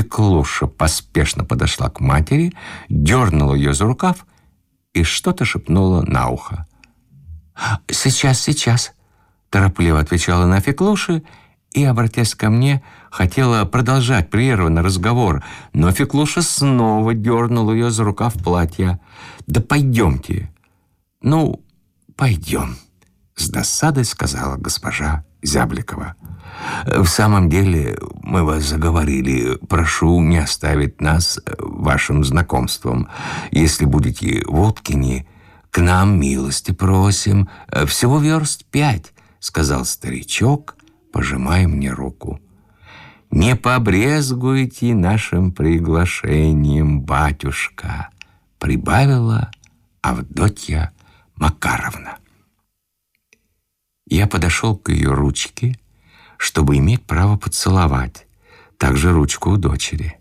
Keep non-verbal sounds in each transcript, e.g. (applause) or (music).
Феклуша поспешно подошла к матери, дернула ее за рукав и что-то шепнула на ухо. «Сейчас, сейчас», — торопливо отвечала на Феклуши и, обратясь ко мне, хотела продолжать прерванный разговор, но Феклуша снова дернула ее за рукав платья. «Да пойдемте». «Ну, пойдем», — с досадой сказала госпожа Зябликова. «В самом деле мы вас заговорили. Прошу не оставить нас вашим знакомством. Если будете в Уткине, к нам милости просим. Всего верст пять», — сказал старичок, пожимая мне руку. «Не побрезгуйте нашим приглашением, батюшка», — прибавила Авдотья Макаровна. Я подошел к ее ручке, чтобы иметь право поцеловать, также ручку у дочери.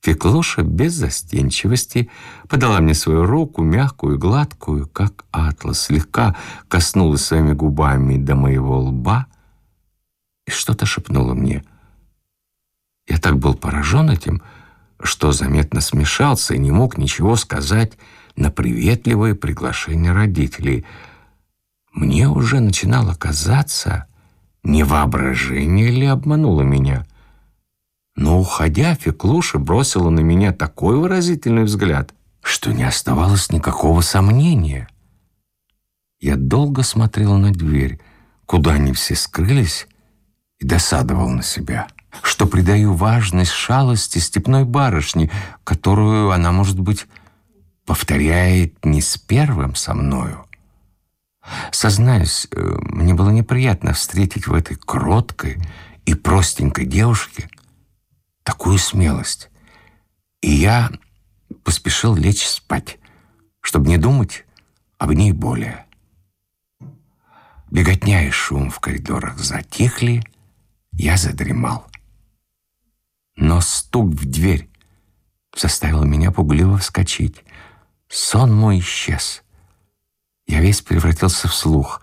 Феклоша без застенчивости подала мне свою руку, мягкую и гладкую, как атлас, слегка коснулась своими губами до моего лба и что-то шепнула мне. Я так был поражен этим, что заметно смешался и не мог ничего сказать на приветливое приглашение родителей. Мне уже начинало казаться, не воображение ли обмануло меня. Но, уходя, Феклуша бросила на меня такой выразительный взгляд, что не оставалось никакого сомнения. Я долго смотрел на дверь, куда они все скрылись, и досадовал на себя, что придаю важность шалости степной барышни, которую она, может быть, повторяет не с первым со мною. Сознаюсь, э, мне было неприятно встретить в этой кроткой и простенькой девушке такую смелость. И я поспешил лечь спать, чтобы не думать об ней более. Беготня и шум в коридорах затихли, я задремал. Но стук в дверь заставил меня пугливо вскочить. Сон мой исчез. Я весь превратился в слух.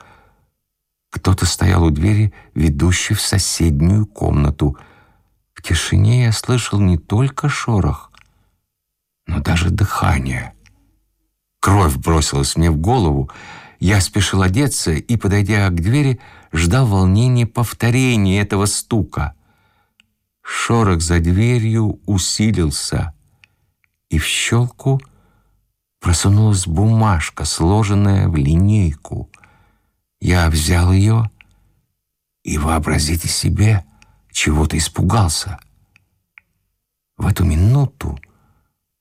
Кто-то стоял у двери, ведущей в соседнюю комнату. В тишине я слышал не только шорох, но даже дыхание. Кровь бросилась мне в голову. Я спешил одеться и, подойдя к двери, ждал волнения повторения этого стука. Шорох за дверью усилился, и в щелку — просунулась бумажка, сложенная в линейку. Я взял ее и, вообразите себе, чего-то испугался. В эту минуту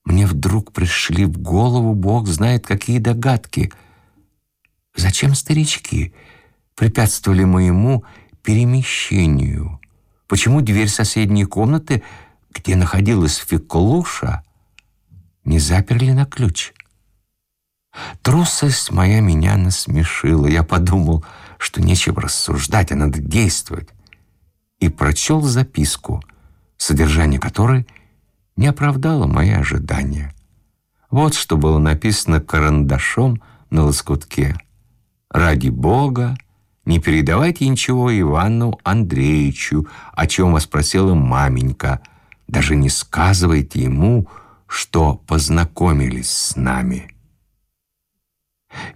мне вдруг пришли в голову, Бог знает, какие догадки. Зачем старички препятствовали моему перемещению? Почему дверь соседней комнаты, где находилась Феклуша, не заперли на ключ? Трусость моя меня насмешила. Я подумал, что нечего рассуждать, а надо действовать. И прочел записку, содержание которой не оправдало мои ожидания. Вот что было написано карандашом на лоскутке. «Ради Бога, не передавайте ничего Ивану Андреевичу, о чем вас просила маменька. Даже не сказывайте ему, что познакомились с нами».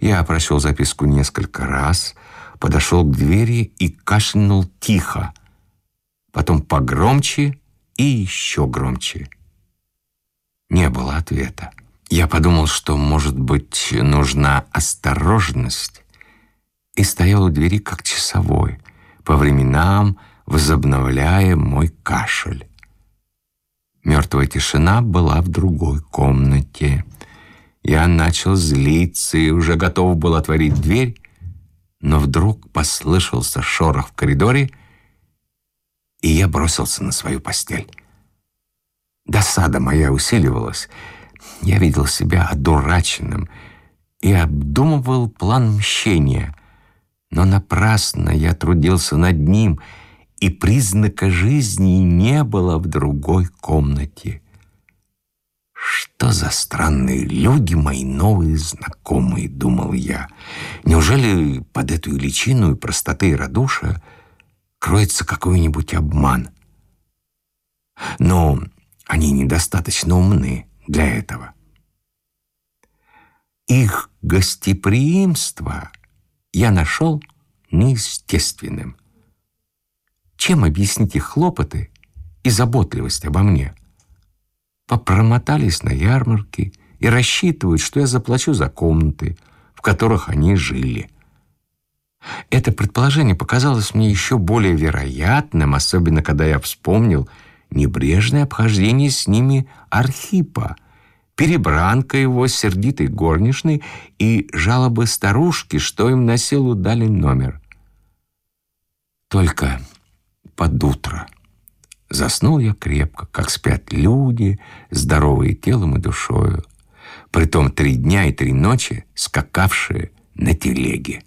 Я прочел записку несколько раз, подошел к двери и кашлянул тихо, потом погромче и еще громче. Не было ответа. Я подумал, что, может быть, нужна осторожность, и стоял у двери как часовой, по временам возобновляя мой кашель. Мертвая тишина была в другой комнате. Я начал злиться и уже готов был отворить дверь, но вдруг послышался шорох в коридоре, и я бросился на свою постель. Досада моя усиливалась. Я видел себя одураченным и обдумывал план мщения. Но напрасно я трудился над ним, и признака жизни не было в другой комнате. «Что за странные люди мои новые знакомые?» — думал я. «Неужели под эту личину и простоты и радушия кроется какой-нибудь обман?» Но они недостаточно умны для этого. Их гостеприимство я нашел неестественным. Чем объяснить их хлопоты и заботливость обо мне? Попромотались на ярмарке и рассчитывают, что я заплачу за комнаты, в которых они жили. Это предположение показалось мне еще более вероятным, особенно когда я вспомнил небрежное обхождение с ними Архипа, перебранка его сердитой горничной и жалобы старушки, что им на силу дали номер. Только под утро заснул я крепко, как спят люди, здоровые телом и душою, притом три дня и три ночи скакавшие на телеге.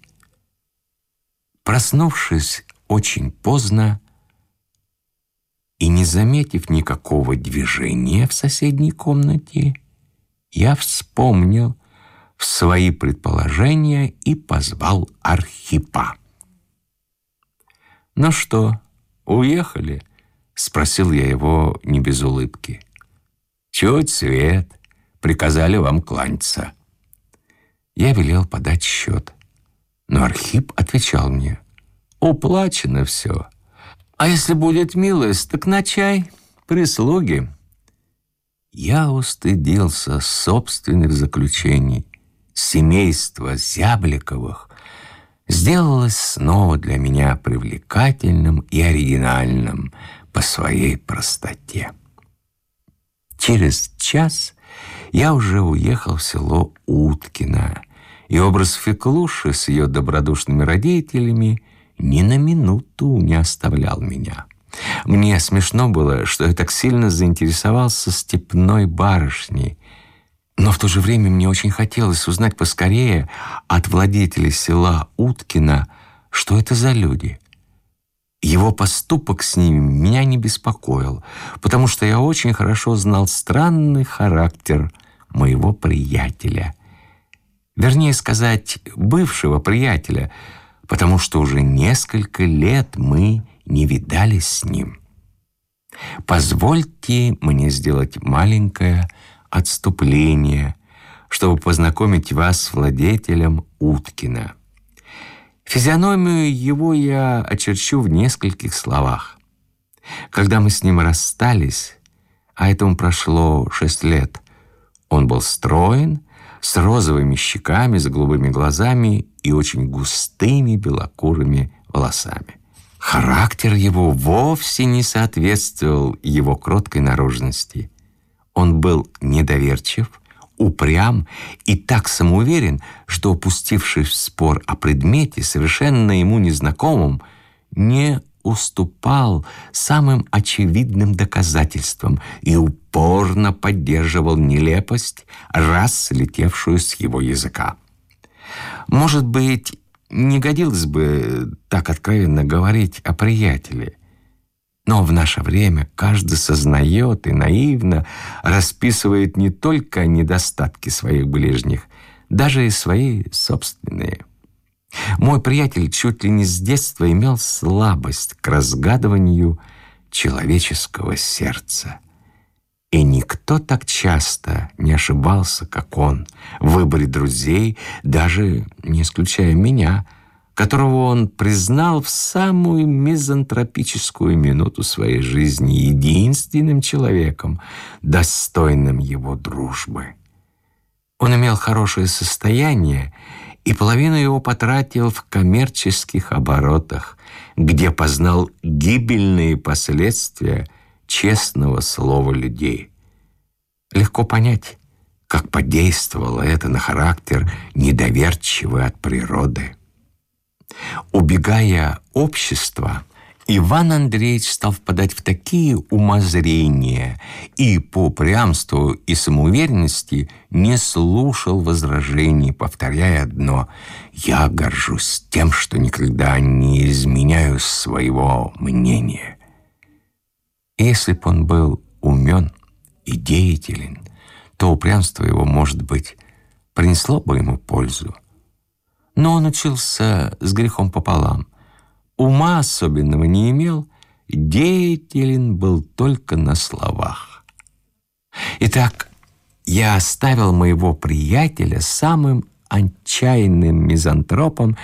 Проснувшись очень поздно и не заметив никакого движения в соседней комнате, я вспомнил свои предположения и позвал Архипа. «Ну что, уехали?» — спросил я его не без улыбки. «Чуть свет, приказали вам кланяться». Я велел подать счет, но Архип отвечал мне. «Уплачено все. А если будет милость, так на чай, прислуги». Я устыдился собственных заключений. Семейство Зябликовых сделалось снова для меня привлекательным и оригинальным по своей простоте. Через час я уже уехал в село Уткино, и образ Феклуши с ее добродушными родителями ни на минуту не оставлял меня. Мне смешно было, что я так сильно заинтересовался степной барышней, но в то же время мне очень хотелось узнать поскорее от владетеля села Уткина, что это за люди. Его поступок с ними меня не беспокоил, потому что я очень хорошо знал странный характер моего приятеля. Вернее сказать, бывшего приятеля, потому что уже несколько лет мы не видались с ним. Позвольте мне сделать маленькое отступление, чтобы познакомить вас с владетелем Уткина. Физиономию его я очерчу в нескольких словах. Когда мы с ним расстались, а этому прошло шесть лет, он был строен, с розовыми щеками, с голубыми глазами и очень густыми белокурыми волосами. Характер его вовсе не соответствовал его кроткой наружности. Он был недоверчив, упрям и так самоуверен, что, опустившись в спор о предмете, совершенно ему незнакомым, не уступал самым очевидным доказательствам и упорно поддерживал нелепость, раз слетевшую с его языка. Может быть, не годилось бы так откровенно говорить о приятеле. Но в наше время каждый сознает и наивно расписывает не только недостатки своих ближних, даже и свои собственные. Мой приятель чуть ли не с детства имел слабость к разгадыванию человеческого сердца. И никто так часто не ошибался, как он, в выборе друзей, даже не исключая меня, которого он признал в самую мизантропическую минуту своей жизни единственным человеком, достойным его дружбы. Он имел хорошее состояние, и половину его потратил в коммерческих оборотах, где познал гибельные последствия – честного слова людей. Легко понять, как подействовало это на характер недоверчивый от природы. Убегая общества, Иван Андреевич стал впадать в такие умозрения и по прямству и самоуверенности не слушал возражений, повторяя одно «Я горжусь тем, что никогда не изменяю своего мнения». Если бы он был умен и деятелен, то упрямство его, может быть, принесло бы ему пользу. Но он учился с грехом пополам. Ума особенного не имел, деятелен был только на словах. Итак, я оставил моего приятеля самым отчаянным мизантропом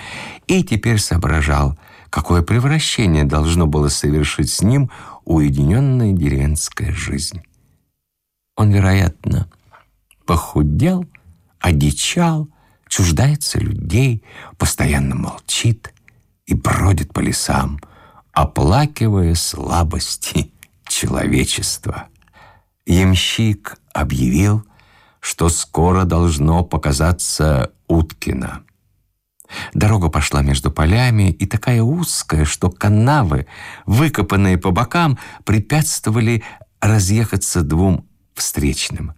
и теперь соображал, какое превращение должно было совершить с ним уединенная деревенская жизнь. Он, вероятно, похудел, одичал, чуждается людей, постоянно молчит и бродит по лесам, оплакивая слабости человечества. Ямщик объявил, что скоро должно показаться Уткина. Дорога пошла между полями и такая узкая, что канавы, выкопанные по бокам, препятствовали разъехаться двум встречным.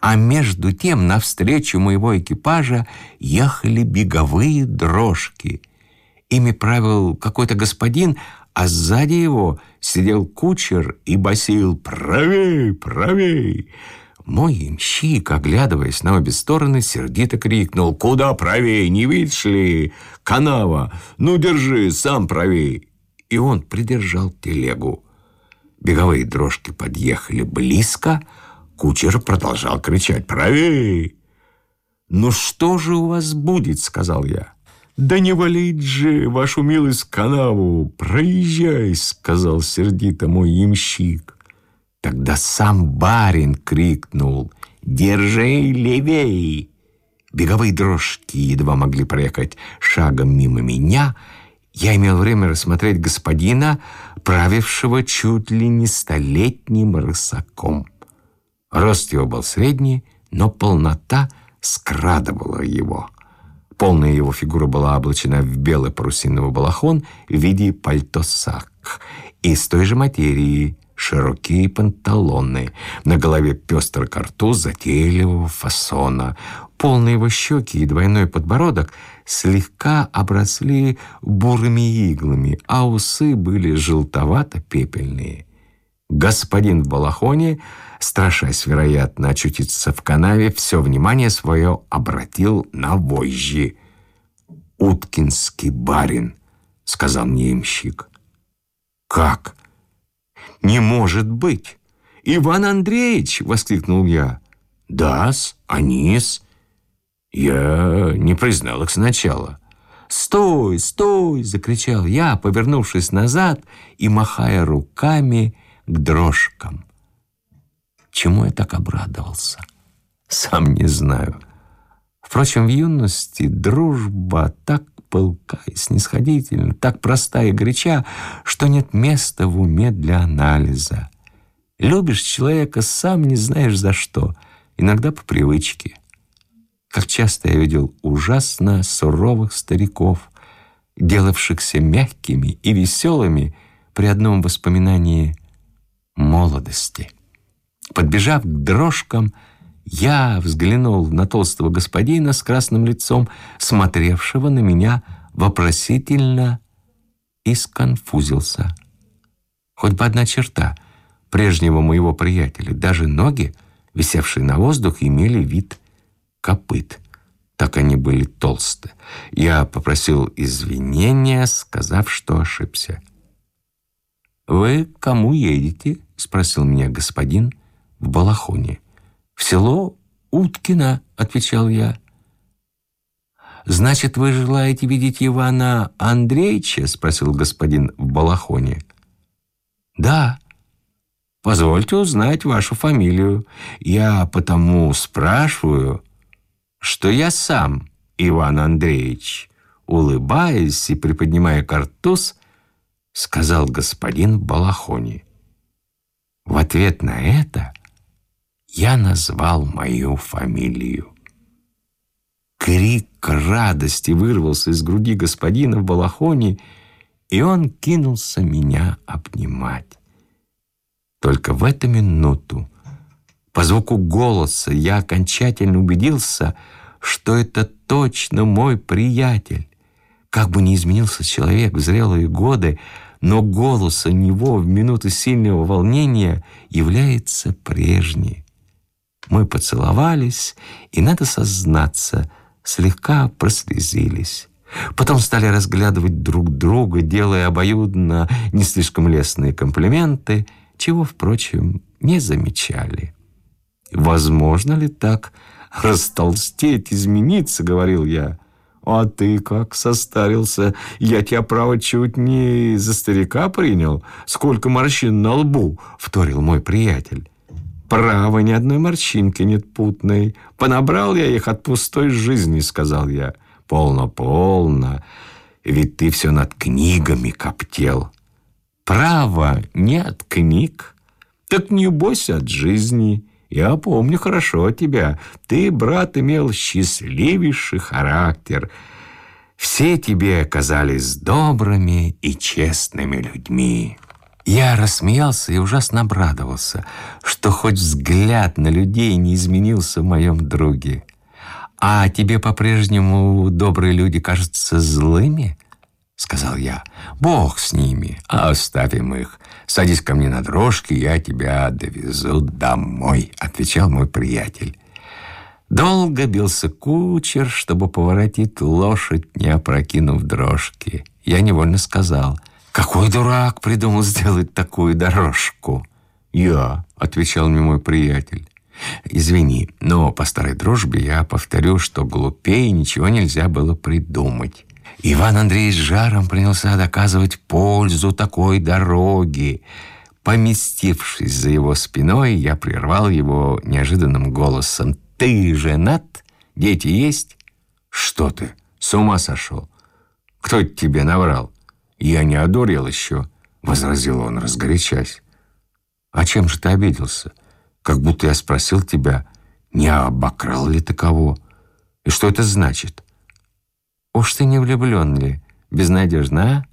А между тем навстречу моего экипажа ехали беговые дрожки. Ими правил какой-то господин, а сзади его сидел кучер и басил «Правей, правей!». Мой имщик, оглядываясь на обе стороны, сердито крикнул «Куда правей, не видишь ли? Канава! Ну, держи, сам правей!» И он придержал телегу. Беговые дрожки подъехали близко, кучер продолжал кричать «Правей!» «Ну что же у вас будет?» — сказал я. «Да не валить же, вашу милость, канаву! Проезжай!» — сказал сердито мой ямщик. Тогда сам барин крикнул «Держи левей!» Беговые дрожки едва могли проехать шагом мимо меня. Я имел время рассмотреть господина, правившего чуть ли не столетним рысаком. Рост его был средний, но полнота скрадывала его. Полная его фигура была облачена в белый парусиновый балахон в виде пальто-сак. Из той же материи широкие панталоны, на голове пестрый картуз затейливого фасона. Полные его щеки и двойной подбородок слегка обросли бурыми иглами, а усы были желтовато-пепельные. Господин в балахоне, страшась, вероятно, очутиться в канаве, все внимание свое обратил на вожжи. «Уткинский барин», — сказал мне имщик. «Как? Не может быть! Иван Андреевич!» — воскликнул я. «Да-с, Анис». Я не признал их сначала. «Стой, стой!» — закричал я, повернувшись назад и махая руками, — к дрожкам. Чему я так обрадовался? Сам не знаю. Впрочем, в юности дружба так пылка и снисходительна, так проста и горяча, что нет места в уме для анализа. Любишь человека, сам не знаешь за что, иногда по привычке. Как часто я видел ужасно суровых стариков, делавшихся мягкими и веселыми при одном воспоминании молодости. Подбежав к дрожкам, я взглянул на толстого господина с красным лицом, смотревшего на меня вопросительно и сконфузился. Хоть бы одна черта прежнего моего приятеля, даже ноги, висевшие на воздух, имели вид копыт. Так они были толсты. Я попросил извинения, сказав, что ошибся. «Вы к кому едете?» — спросил меня господин в балахоне. «В село Уткино», — отвечал я. «Значит, вы желаете видеть Ивана Андреевича?» — спросил господин в балахоне. «Да». «Позвольте узнать вашу фамилию. Я потому спрашиваю, что я сам Иван Андреевич». Улыбаясь и приподнимая картуз, сказал господин Балахони. В ответ на это я назвал мою фамилию. Крик радости вырвался из груди господина в Балахоне, и он кинулся меня обнимать. Только в эту минуту по звуку голоса я окончательно убедился, что это точно мой приятель. Как бы ни изменился человек в зрелые годы, но голос у него в минуты сильного волнения является прежний. Мы поцеловались, и, надо сознаться, слегка прослезились. Потом стали разглядывать друг друга, делая обоюдно не слишком лестные комплименты, чего, впрочем, не замечали. Возможно ли так растолстеть, измениться, говорил я. А ты как состарился? Я тебя, право, чуть не за старика принял. Сколько морщин на лбу, вторил мой приятель. Право, ни одной морщинки нет путной. Понабрал я их от пустой жизни, сказал я. Полно, полно. Ведь ты все над книгами коптел. Право, нет книг. Так не бойся от жизни. Я помню хорошо тебя. Ты, брат, имел счастливейший характер. Все тебе оказались добрыми и честными людьми. Я рассмеялся и ужасно обрадовался, что хоть взгляд на людей не изменился в моем друге. «А тебе по-прежнему добрые люди кажутся злыми?» — сказал я. «Бог с ними, оставим их. Садись ко мне на дрожки, я тебя довезу домой», — отвечал мой приятель. Долго бился кучер, чтобы поворотить лошадь, не опрокинув дрожки. Я невольно сказал, «Какой дурак придумал сделать такую дорожку?» «Я», — отвечал мне мой приятель. «Извини, но по старой дружбе я повторю, что глупее ничего нельзя было придумать». Иван Андреевич жаром принялся доказывать пользу такой дороги. Поместившись за его спиной, я прервал его неожиданным голосом. «Ты женат? Дети есть?» «Что ты? С ума сошел? Кто тебе наврал?» «Я не одурел еще», — возразил он, разгорячась. «А чем же ты обиделся? Как будто я спросил тебя, не обокрал ли ты кого? И что это значит?» Уж ты не влюблен ли? Безнадежно, а?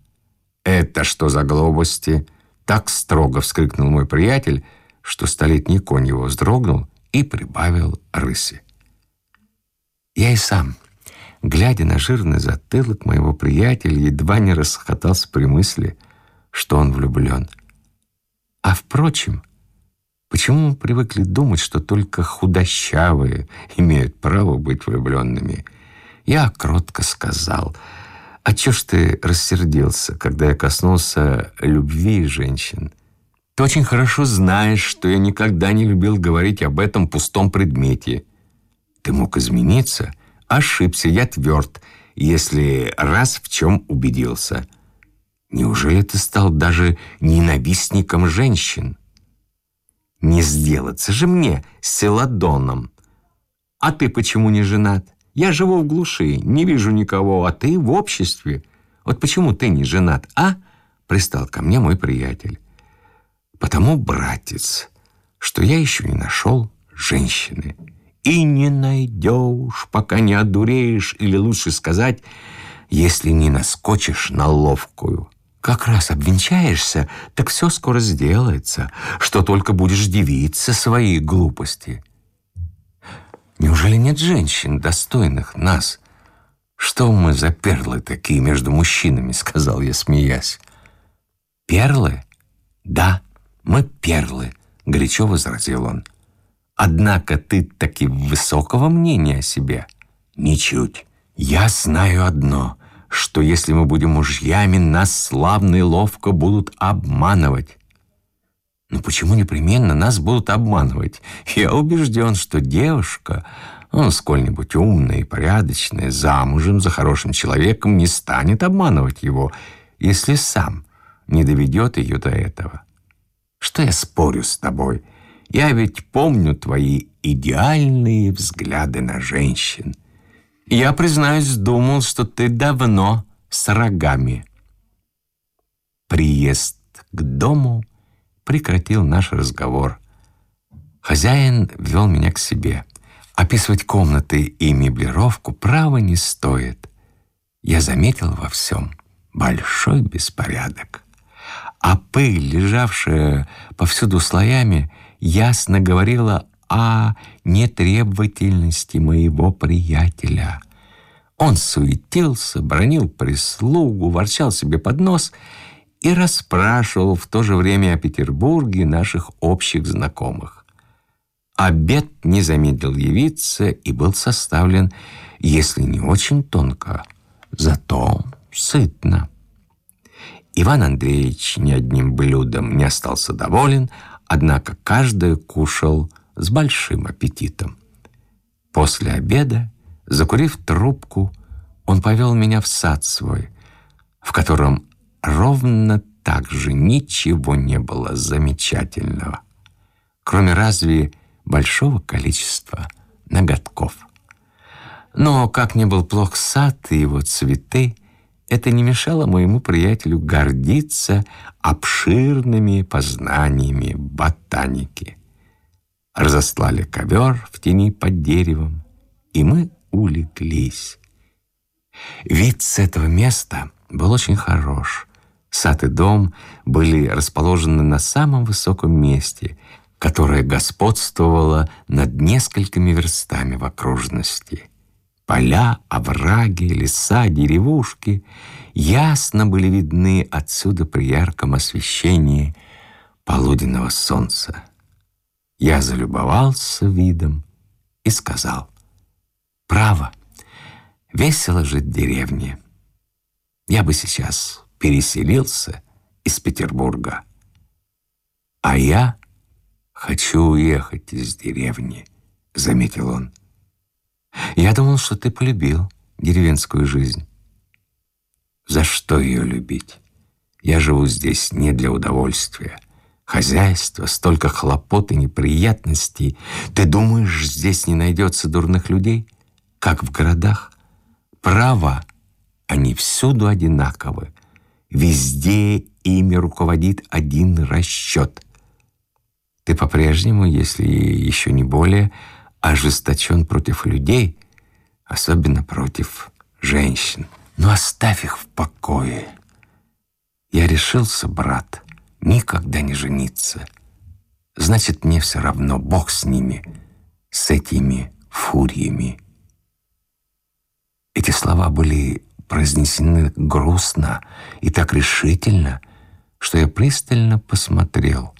Это что за глупости? Так строго вскрикнул мой приятель, что столетний конь его вздрогнул и прибавил рыси. Я и сам, глядя на жирный затылок моего приятеля, едва не расхотался при мысли, что он влюблен. А впрочем, почему мы привыкли думать, что только худощавые имеют право быть влюбленными – я кротко сказал, «А чё ж ты рассердился, когда я коснулся любви женщин? Ты очень хорошо знаешь, что я никогда не любил говорить об этом пустом предмете. Ты мог измениться? Ошибся, я тверд, если раз в чем убедился. Неужели ты стал даже ненавистником женщин? Не сделаться же мне селадоном. А ты почему не женат? Я живу в глуши, не вижу никого, а ты в обществе. Вот почему ты не женат, а?» Пристал ко мне мой приятель. «Потому, братец, что я еще не нашел женщины. И не найдешь, пока не одуреешь, или лучше сказать, если не наскочишь на ловкую. Как раз обвенчаешься, так все скоро сделается, что только будешь дивиться своей глупости». Неужели нет женщин, достойных нас? Что мы за перлы такие между мужчинами, (laughs) сказал я, смеясь. Перлы? Да, мы перлы, горячо возразил он. Однако ты таки высокого мнения о себе? Ничуть. Я знаю одно, что если мы будем мужьями, нас славно и ловко будут обманывать. Но почему непременно нас будут обманывать? Я убежден, что девушка, ну, сколь-нибудь умная и порядочная, замужем за хорошим человеком, не станет обманывать его, если сам не доведет ее до этого. Что я спорю с тобой? Я ведь помню твои идеальные взгляды на женщин. Я, признаюсь, думал, что ты давно с рогами. Приезд к дому — прекратил наш разговор. Хозяин вел меня к себе. Описывать комнаты и меблировку право не стоит. Я заметил во всем большой беспорядок. А пыль, лежавшая повсюду слоями, ясно говорила о нетребовательности моего приятеля. Он суетился, бронил прислугу, ворчал себе под нос и расспрашивал в то же время о Петербурге наших общих знакомых. Обед не замедлил явиться и был составлен, если не очень тонко, зато сытно. Иван Андреевич ни одним блюдом не остался доволен, однако каждый кушал с большим аппетитом. После обеда, закурив трубку, он повел меня в сад свой, в котором ровно так же ничего не было замечательного, кроме разве большого количества ноготков. Но как не был плох сад и его цветы, это не мешало моему приятелю гордиться обширными познаниями ботаники. Разослали ковер в тени под деревом, и мы улеглись. Вид с этого места был очень хорош. Сад и дом были расположены на самом высоком месте, которое господствовало над несколькими верстами в окружности. Поля, овраги, леса, деревушки ясно были видны отсюда при ярком освещении полуденного солнца. Я залюбовался видом и сказал, «Право, весело жить в деревне. Я бы сейчас переселился из Петербурга. А я хочу уехать из деревни», — заметил он. Я думал, что ты полюбил деревенскую жизнь. За что ее любить? Я живу здесь не для удовольствия. Хозяйство, столько хлопот и неприятностей. Ты думаешь, здесь не найдется дурных людей, как в городах? Право, они всюду одинаковы. Везде ими руководит один расчет. Ты по-прежнему, если еще не более, ожесточен против людей, особенно против женщин. Но оставь их в покое. Я решился, брат, никогда не жениться. Значит, мне все равно, Бог с ними, с этими фуриями. Эти слова были произнесены грустно и так решительно, что я пристально посмотрел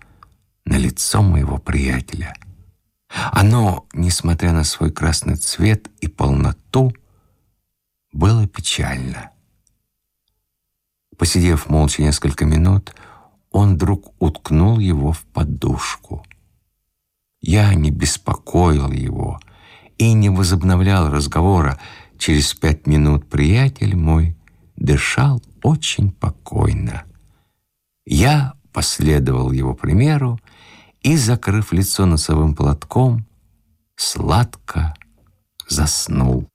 на лицо моего приятеля — оно, несмотря на свой красный цвет и полноту, было печально. Посидев молча несколько минут, он вдруг уткнул его в подушку. Я не беспокоил его и не возобновлял разговора. Через пять минут приятель мой дышал очень покойно. Я последовал его примеру и, закрыв лицо носовым платком, сладко заснул.